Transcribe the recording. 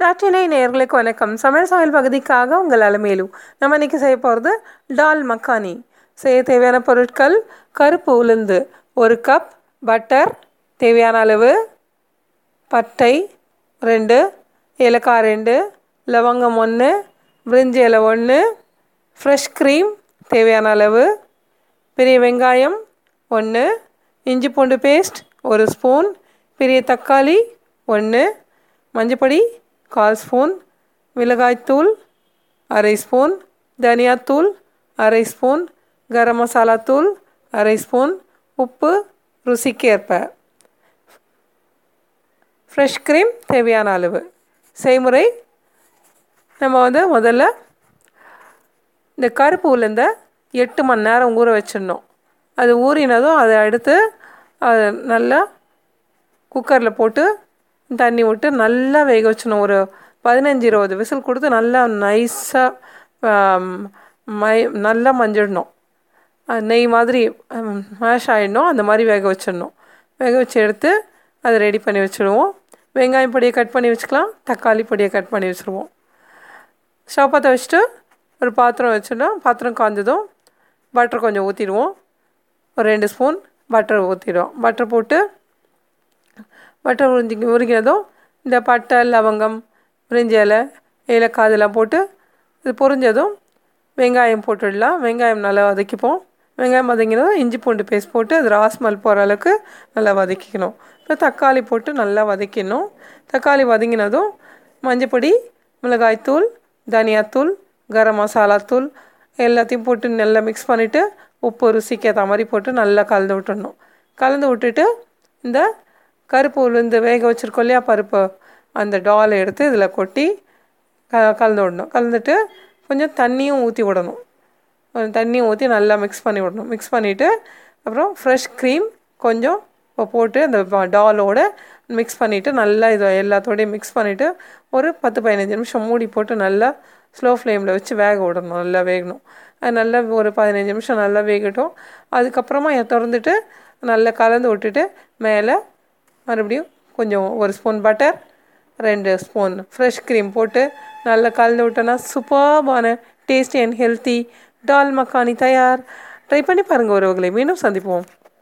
நாட்டினை நேர்களுக்கு வணக்கம் சமையல் சமையல் பகுதிக்காக உங்கள் அலமேலு. நம்ம இன்னைக்கு செய்ய போகிறது டால் மக்கானி. செய்ய தேவையான பொருட்கள் கருப்பு உளுந்து ஒரு கப் பட்டர் தேவையான அளவு பட்டை ரெண்டு ஏலக்காய் ரெண்டு லவங்கம் ஒன்று பிரிஞ்சி இலை ஒன்று ஃப்ரெஷ் க்ரீம் தேவையான அளவு பெரிய வெங்காயம் ஒன்று இஞ்சி பூண்டு பேஸ்ட் ஒரு ஸ்பூன் பெரிய தக்காளி ஒன்று மஞ்சப்பொடி கால் ஸ்பூன் மிளகாய்த்தூள் அரை ஸ்பூன் தனியாத்தூள் அரை ஸ்பூன் கரம் மசாலா தூள் அரை ஸ்பூன் உப்பு ருசிக்கேற்ப. ஃப்ரெஷ் க்ரீம் தேவையான அளவு. செய்முறை நம்ம வந்து முதல்ல இந்த கருப்பு உளுந்த எட்டு மணி நேரம் ஊற வச்சிடணும். அது ஊறினதும் அதை எடுத்து அதை நல்லா குக்கரில் போட்டு தண்ணி விட்டு நல்லா வேக வச்சிடணும். ஒரு பதினஞ்சு இருபது விசில் கொடுத்து நல்லா நைஸாக மை நல்லா மஞ்சிடணும். நெய் மாதிரி மேஷ் ஆகிடணும் அந்த மாதிரி வேக வச்சிடணும். வேக வச்சு எடுத்து அதை ரெடி பண்ணி வச்சுடுவோம். வெங்காயம் பொடியை கட் பண்ணி வச்சுக்கலாம். தக்காளி பொடியை கட் பண்ணி வச்சுருவோம் ஸ்டவ் பற்ற வச்சுட்டு ஒரு பாத்திரம் வச்சுட்டோம் பாத்திரம் காய்ஞ்சதும் பட்டர் கொஞ்சம் ஊற்றிடுவோம் ஒரு ரெண்டு ஸ்பூன் பட்டர் ஊற்றிடுவோம் பட்டர் போட்டு வட்டை உறிஞ்சி உருகினதும் இந்த பட்டை லவங்கம் பிரிஞ்சி இலை ஏலக்காய் இதெல்லாம் போட்டு இது பொறிஞ்சதும் வெங்காயம் போட்டுடலாம். வெங்காயம் நல்லா வதக்கிப்போம். வெங்காயம் வதங்கினதும் இஞ்சி பூண்டு பேஸ்ட் போட்டு அது ராஸ்மல் போகிற அளவுக்கு நல்லா வதக்கிக்கணும். இப்போ தக்காளி போட்டு நல்லா வதக்கிடணும். தக்காளி வதங்கினதும் மஞ்சப்பொடி மிளகாய்த்தூள் தனியாத்தூள் கரம் மசாலா தூள் எல்லாத்தையும் போட்டு நல்லா மிக்ஸ் பண்ணிவிட்டு உப்பு ருசிக்கு ஏற்ற மாதிரி போட்டு நல்லா கலந்து விட்டுடணும். கலந்து விட்டுட்டு இந்த கருப்பு உளுந்து வேக வச்சுருக்கோம் இல்லையா பருப்பு? அந்த டாலை எடுத்து இதில் கொட்டி க கலந்து விடணும். கலந்துட்டு கொஞ்சம் தண்ணியும் ஊற்றி விடணும். தண்ணியும் ஊற்றி நல்லா மிக்ஸ் பண்ணி விடணும். மிக்ஸ் பண்ணிவிட்டு அப்புறம் ஃப்ரெஷ் க்ரீம் கொஞ்சம் போட்டு அந்த டாலோட மிக்ஸ் பண்ணிவிட்டு நல்லா இது எல்லாத்தோடையும் மிக்ஸ் பண்ணிவிட்டு ஒரு பத்து பதினஞ்சு நிமிஷம் மூடி போட்டு நல்லா ஸ்லோ ஃப்ளேமில் வச்சு வேக விடணும். நல்லா வேகணும். அது நல்லா ஒரு பதினஞ்சு நிமிஷம் நல்லா வேகட்டும். அதுக்கப்புறமா திறந்துட்டு நல்லா கலந்து விட்டுட்டு மேலே மறுபடியும் கொஞ்சம் ஒரு ஸ்பூன் பட்டர் ரெண்டு ஸ்பூன் ஃப்ரெஷ் க்ரீம் போட்டு நல்லா கலந்து விட்டோன்னா சூப்பர்பான tasty and healthy dal makhani தயார். ட்ரை பண்ணி பாருங்கள் உறவுகளை. மீண்டும் சந்திப்போம்.